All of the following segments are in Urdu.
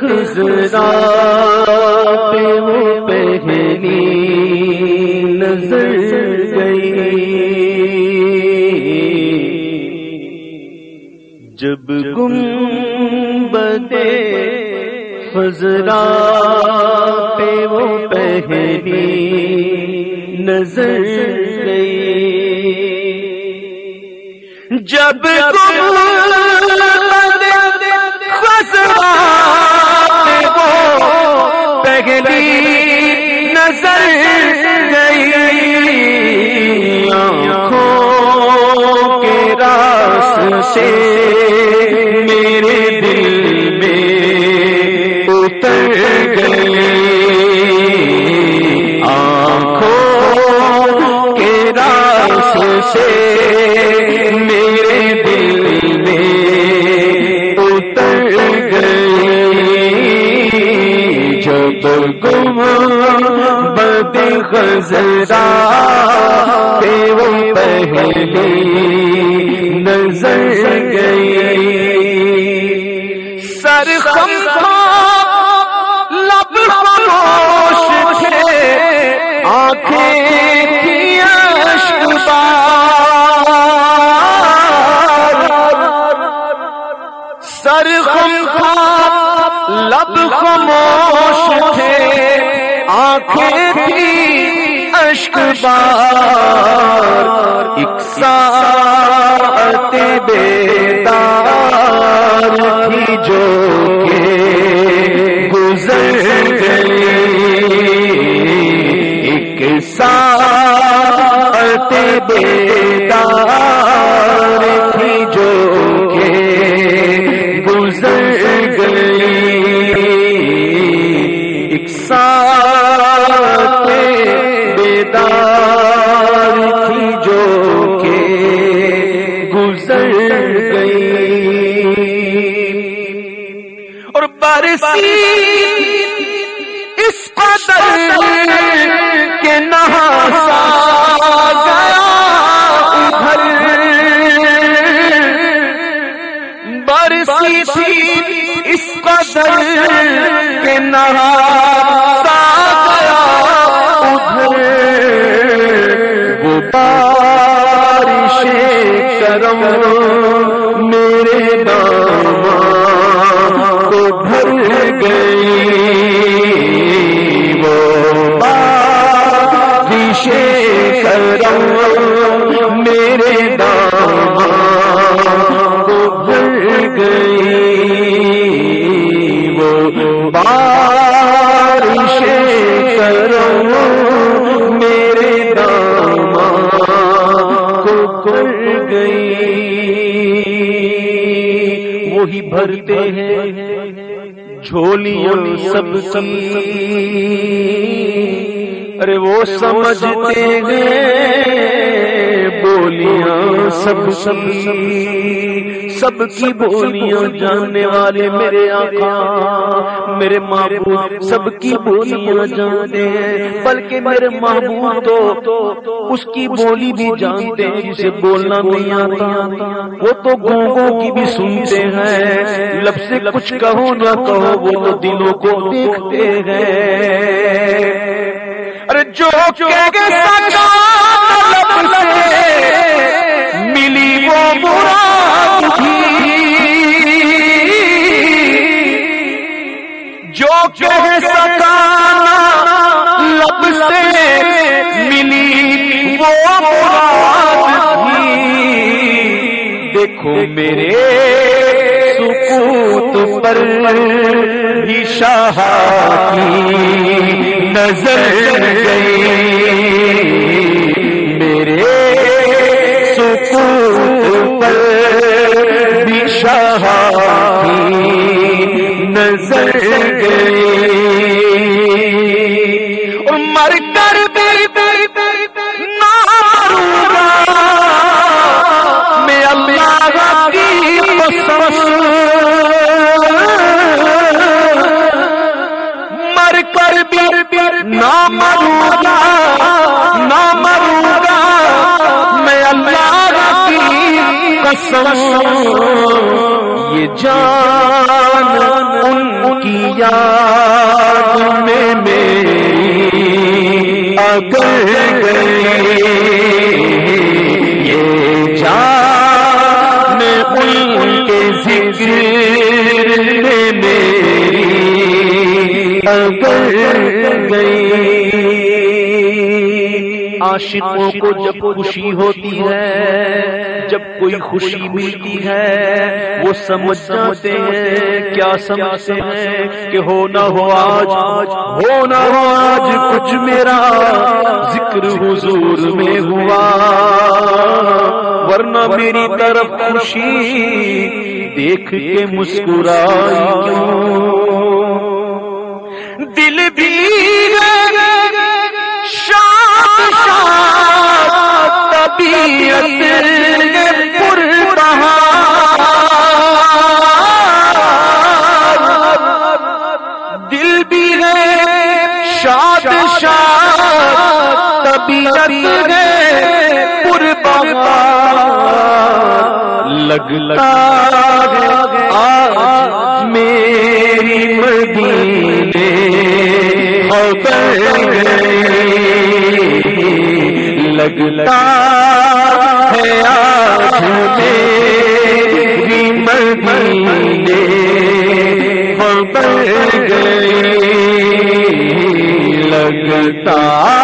خزرا پہ وہ پہلی نظر گئی جب گم بدے خزرا پہ وہ پہلی نظر گئی۔ جب گم پہلی نظر گئی آنکھوں کے راس سے میرے دل میں اتر گئی آنکھوں کے راس سے خزرا وہ پہلی نظر گئی سر خم لب خاموش تھے آنکھیں تھی اشک سر خم، لب خاموش تھے۔ آنکھیں تھی اشک بار، ایک ساعت بیدار تھی جو کہ گزر گئی۔ ایک ساعت بیدار اس قدر کے نہاسا گیا برسی تھی اس قدر کے نہاسا گیا ادھر۔ وہ بارش کرم ہیں سب سب ارے وہ سمجھتے ہیں بولیاں سب سب سب کی بولیاں جاننے والے میرے آقا، میرے محبوب سب کی بولیاں جانتے ہیں، بلکہ میرے محبوب تو اس کی بولی بھی جانتے ہیں جسے بولنا نہیں آتا۔ وہ تو گونگوں کی بھی سنتے ہیں۔ لب سے کچھ کہو نہ کہو، وہ تو دلوں کو دیکھتے ہیں۔ ارے جو ملی وہ جو کہہ سکانا لب سے ملی وہ مراد دیکھو میرے سکوت پر بھی شاہ کی نظر گئی قسم کہ جان ان کی یاد میں میری اگر گئی۔ یہ جان ان کے ذکر میں میری اگر گئی۔ عاشقوں کو جب خوشی ہوتی ہے، جب کوئی خوشی ملتی ہے، وہ سمجھ جاتے ہیں، کیا سمجھتے ہیں کہ ہو نہ ہو آج، ہو نہ ہو آج کچھ میرا ذکر حضور میں ہوا۔ ورنہ میری طرف خوشی دیکھ کے مسکرائی دل بھی دل بھی ہے شاد شاد طبیعت ہے پور لگ لگا لگتا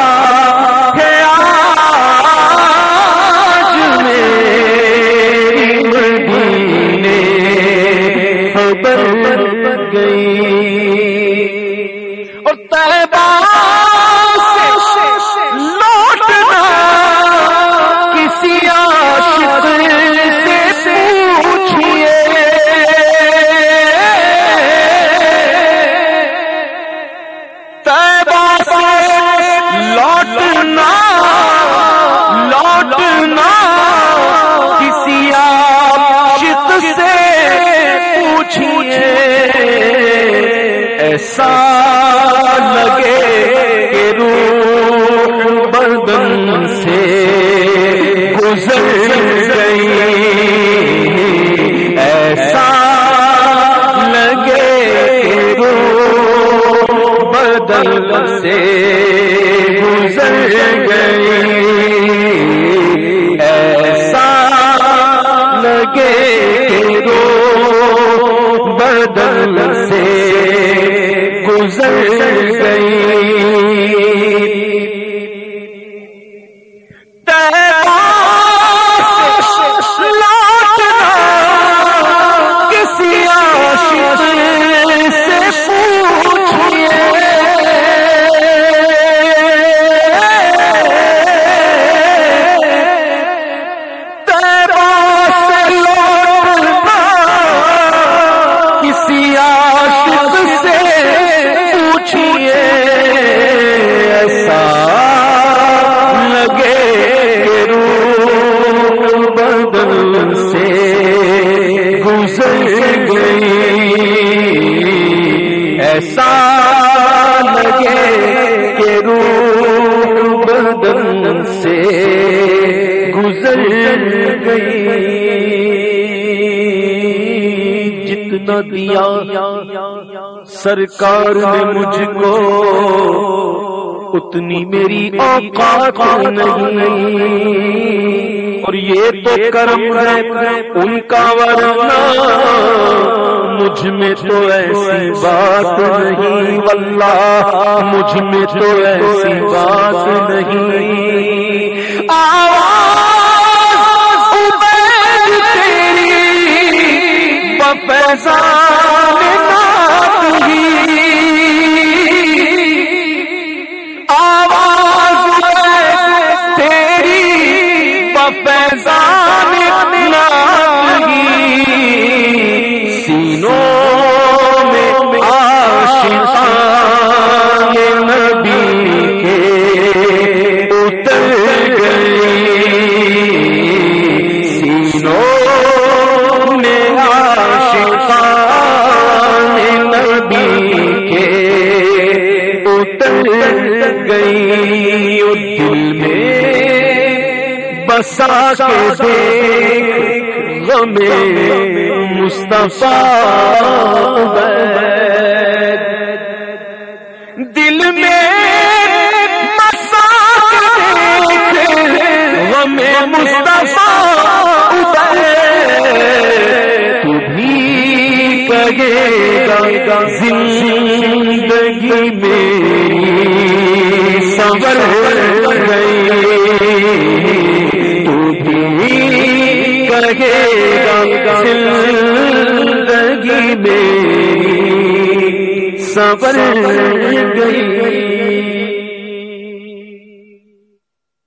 لگے کہ روح بدن سے گزر گئی۔ ایسا لگے کہ روح بدن سے گزر گئی۔ گزر گزر گئی۔ جتنا دیا سرکار نے مجھ کو، اتنی میری اوقات نہیں۔ اور یہ تو کرم ہے ان کا ورنہ، مجھ میں تو ایسی بات نہیں۔ واللہ، مجھ میں تو ایسی بات نہیں۔ آواز تیری بفیزان بسا کے دے غم مصطفیٰ دل میں مسا غم مصطفیٰ تو بھی کہے گا، زندگی میری سبر گئی۔ رہے گا زندگی میں سبر گئی۔